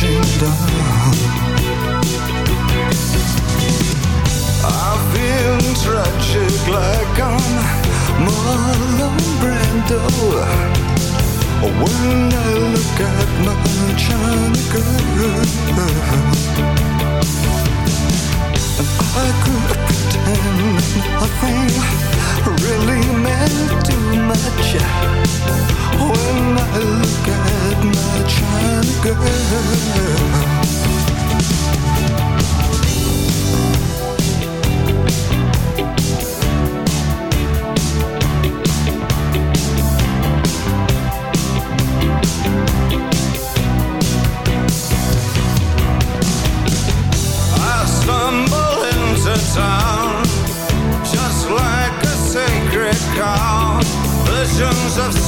I've been tragic like I'm Marlon Brando. When I look at I could pretend really meant too much. When I look at my China girl. Town, just like a sacred call, visions of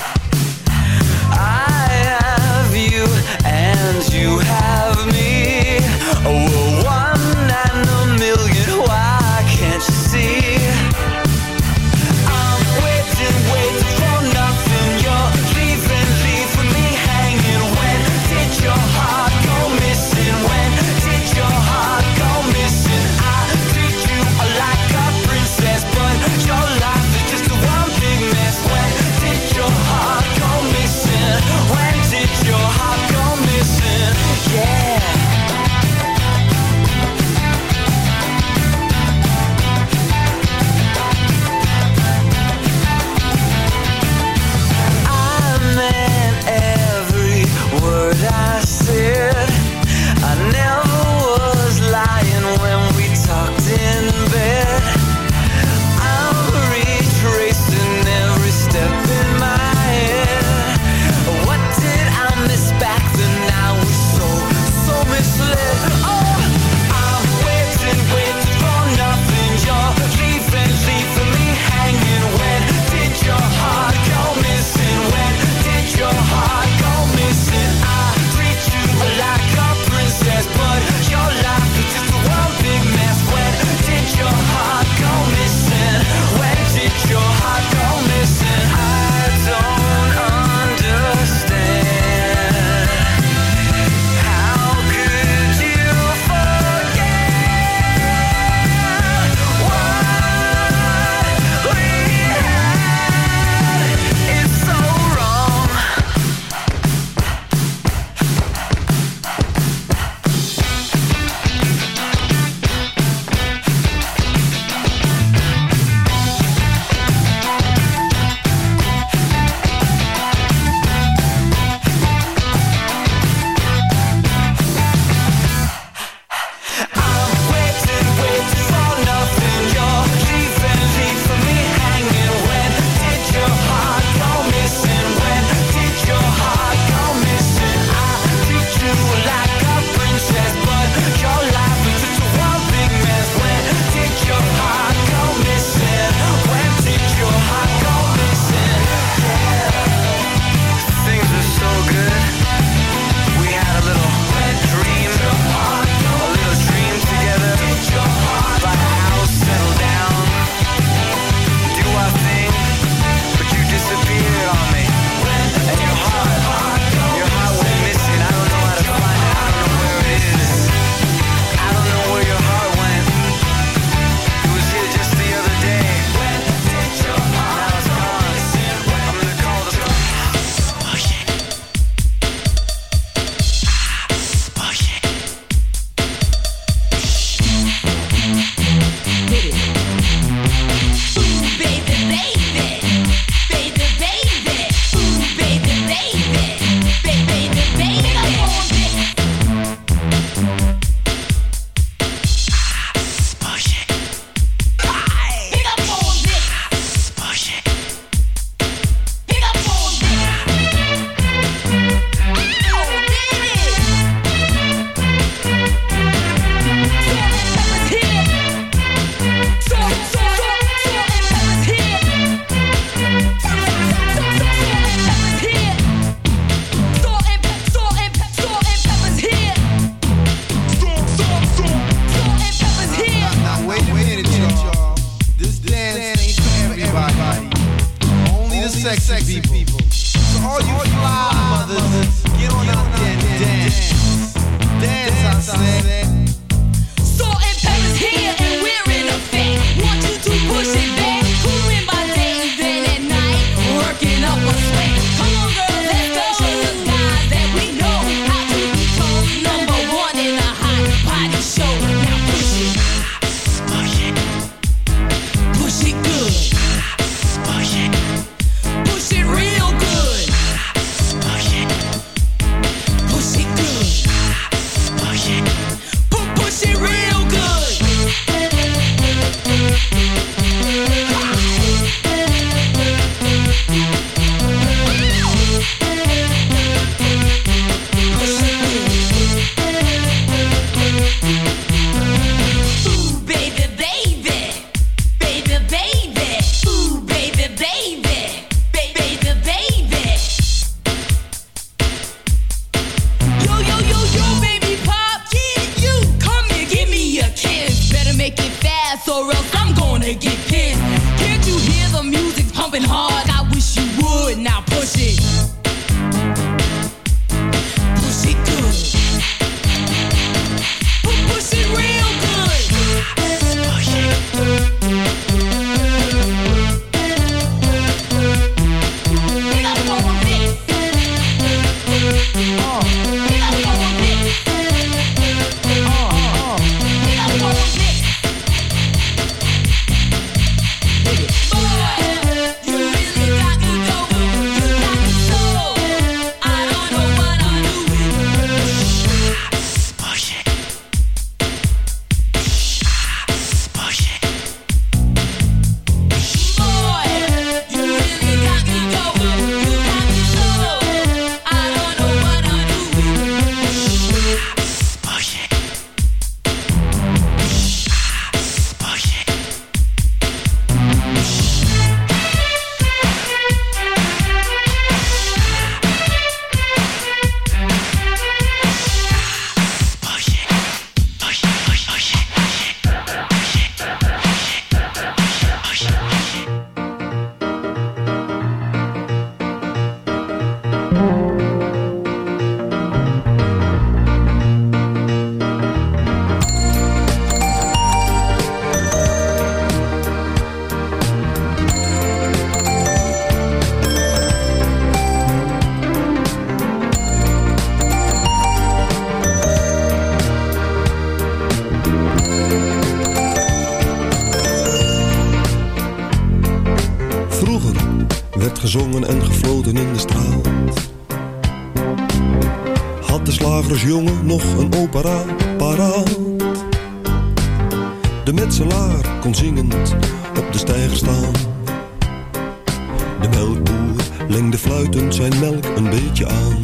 lengde fluitend zijn melk een beetje aan.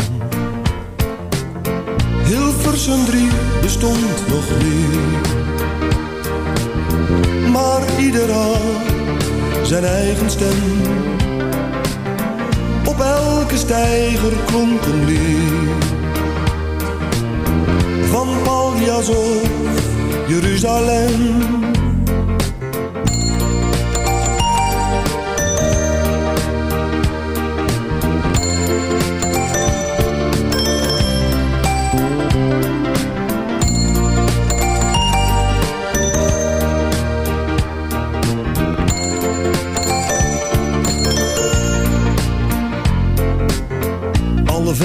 Hilversum drie bestond nog niet, maar ieder had zijn eigen stem. Op elke stijger klonk een lied, van Paljas of Jeruzalem.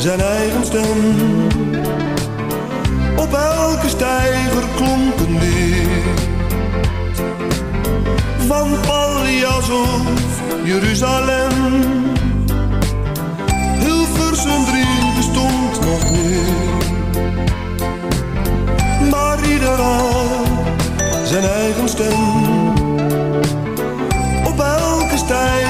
zijn eigen stem. Op elke stijger klonk een weer. Van Pallias of Jeruzalem. Hilversum drie bestond nog meer. Maar ieder zijn eigen stem. Op elke stijger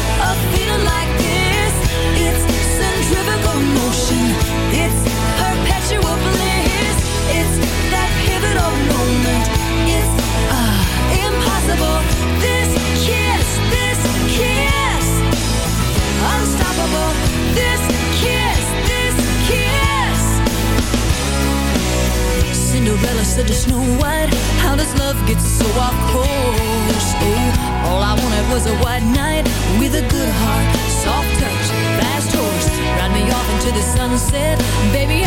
It's so our course. Oh, all I wanted was a white knight with a good heart, soft touch, fast horse. Ride me off into the sunset, baby.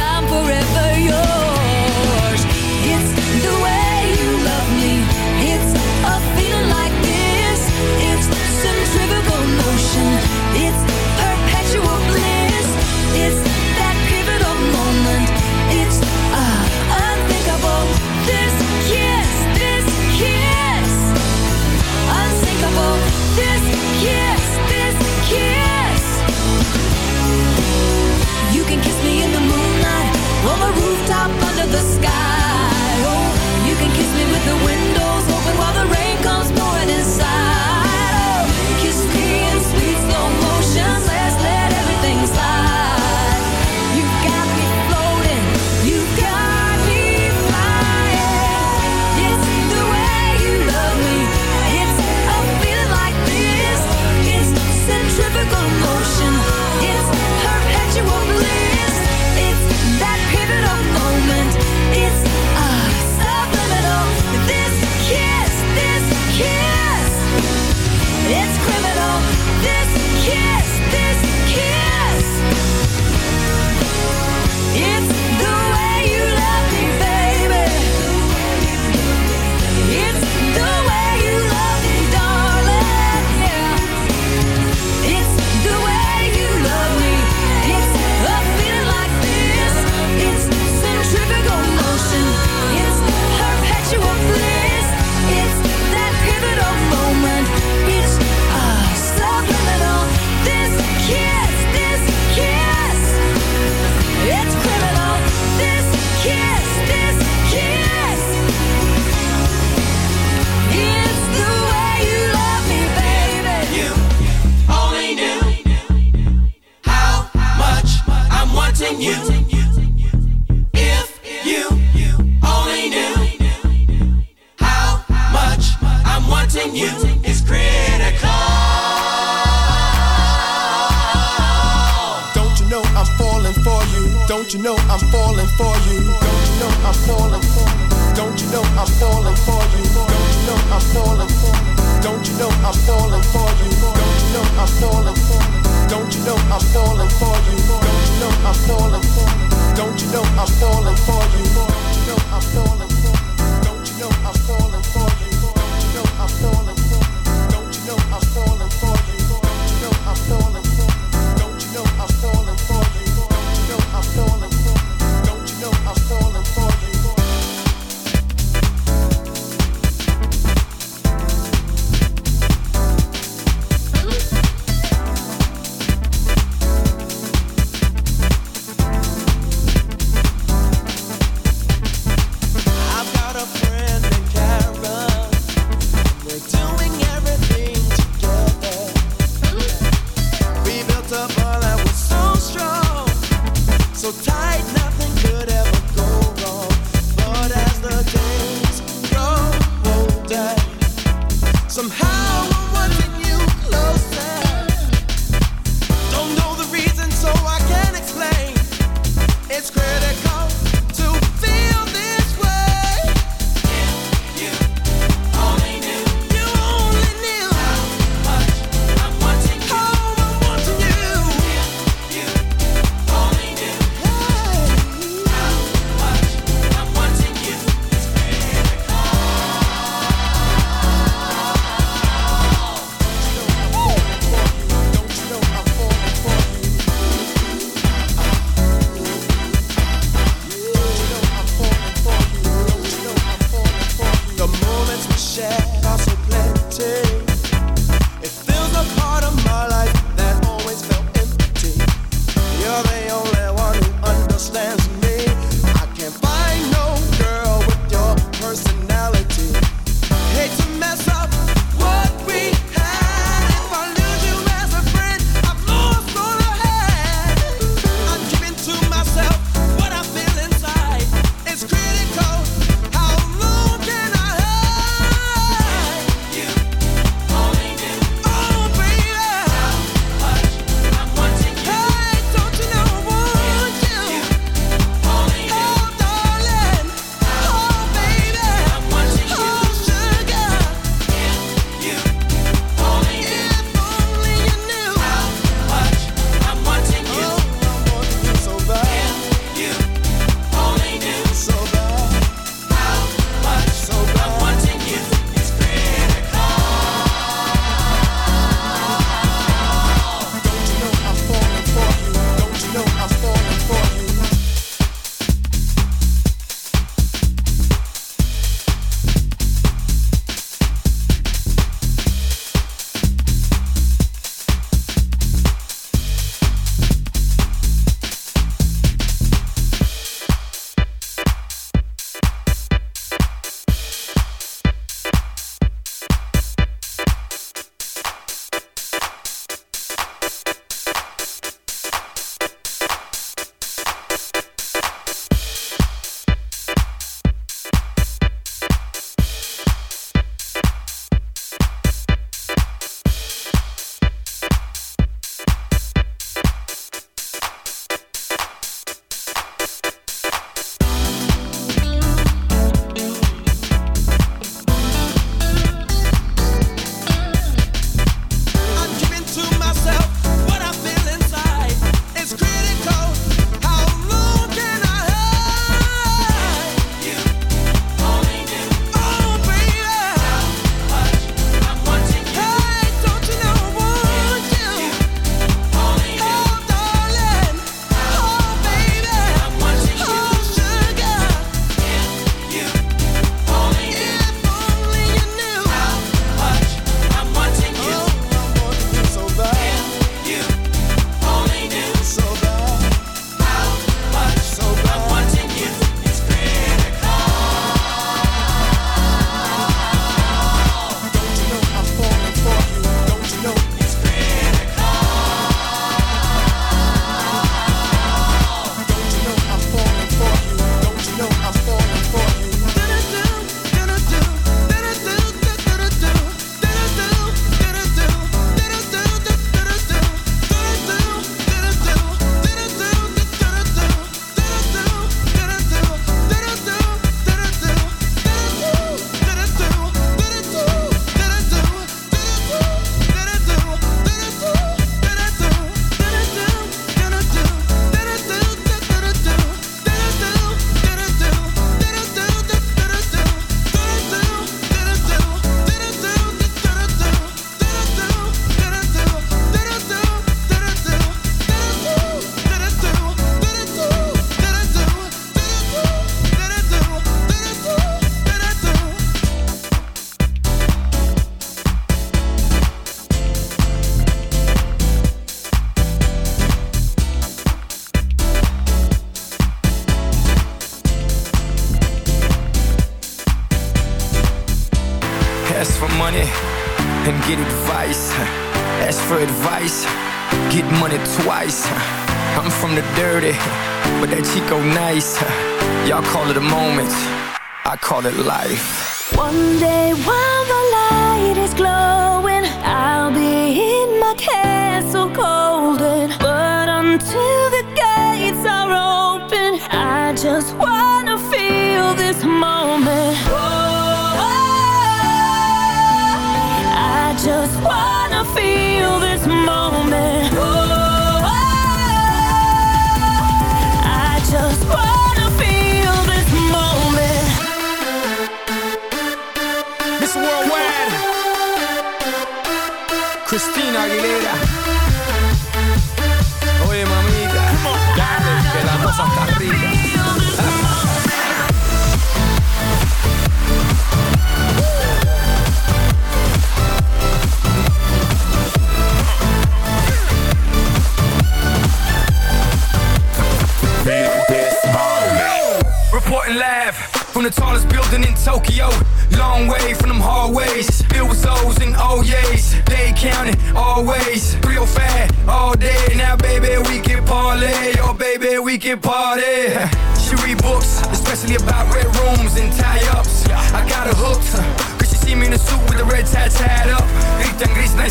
Call it life.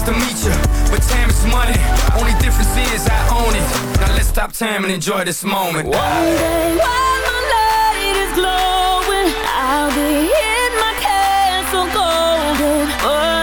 Nice to meet you. But time is money. Only difference is I own it. Now let's stop time and enjoy this moment. One day while the light is glowing, I'll be in my castle golden.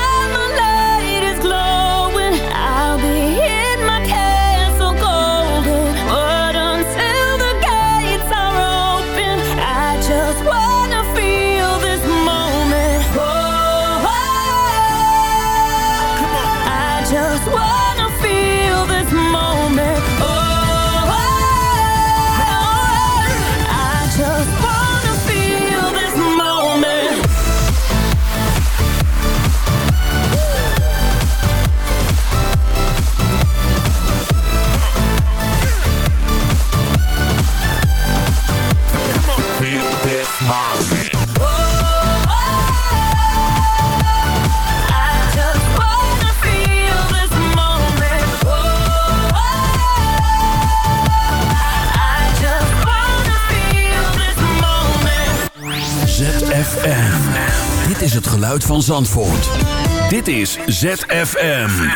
Dit is het geluid van Zandvoort. Dit is ZFM.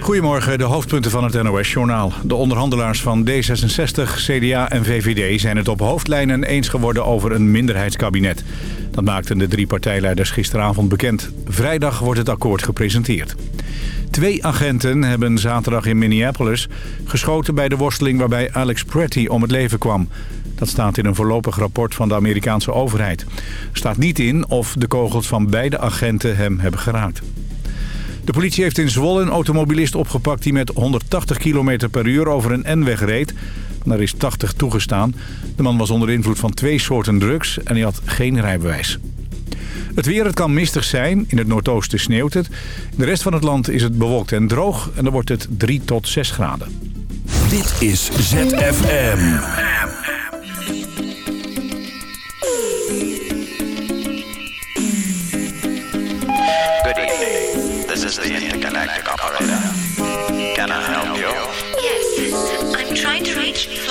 Goedemorgen, de hoofdpunten van het NOS-journaal. De onderhandelaars van D66, CDA en VVD zijn het op hoofdlijnen eens geworden over een minderheidskabinet. Dat maakten de drie partijleiders gisteravond bekend. Vrijdag wordt het akkoord gepresenteerd. Twee agenten hebben zaterdag in Minneapolis geschoten bij de worsteling waarbij Alex Pretty om het leven kwam. Dat staat in een voorlopig rapport van de Amerikaanse overheid. Er staat niet in of de kogels van beide agenten hem hebben geraakt. De politie heeft in Zwolle een automobilist opgepakt die met 180 km per uur over een N-weg reed. Daar is 80 toegestaan. De man was onder invloed van twee soorten drugs en hij had geen rijbewijs. Het weer, het kan mistig zijn. In het noordoosten sneeuwt het. In de rest van het land is het bewolkt en droog en dan wordt het 3 tot 6 graden. Dit is ZFM.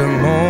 Just a